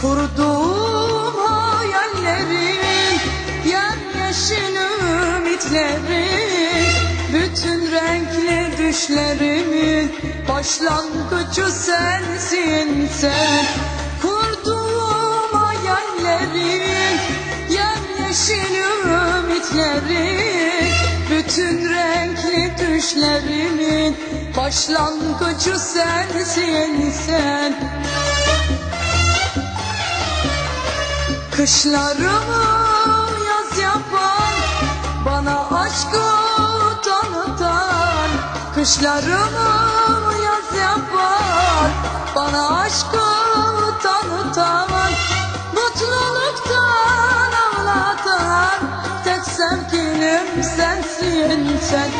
Kurduğum hayallerin Yemyeşil ümitlerin Bütün renkli düşlerimin Başlangıcı sensin sen. Kurduğum hayallerin Yemyeşil ümitlerin Bütün renkli düşlerimin Başlangıcı sensin sen Kışlarımı yaz yapan Bana aşkı tanıtan. Kışlarımı yaz yapan Bana aşkı tanıtan. Mutluluktan ağlatan Tek sevgilim sensin sen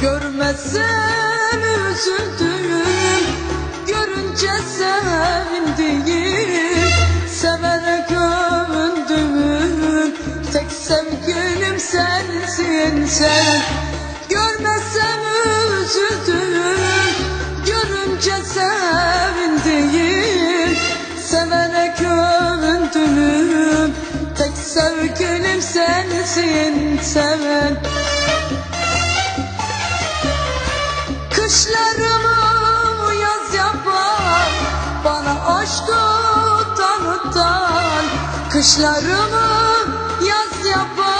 Görmezsem üzüldüm Görünce sevindim Severek övündüm Tek sevgilim sensin sen. Görmezsem üzüldüm Görünce sevindim Severek övündüm Tek sevgilim sensin seven Kışlarımı yaz yapar.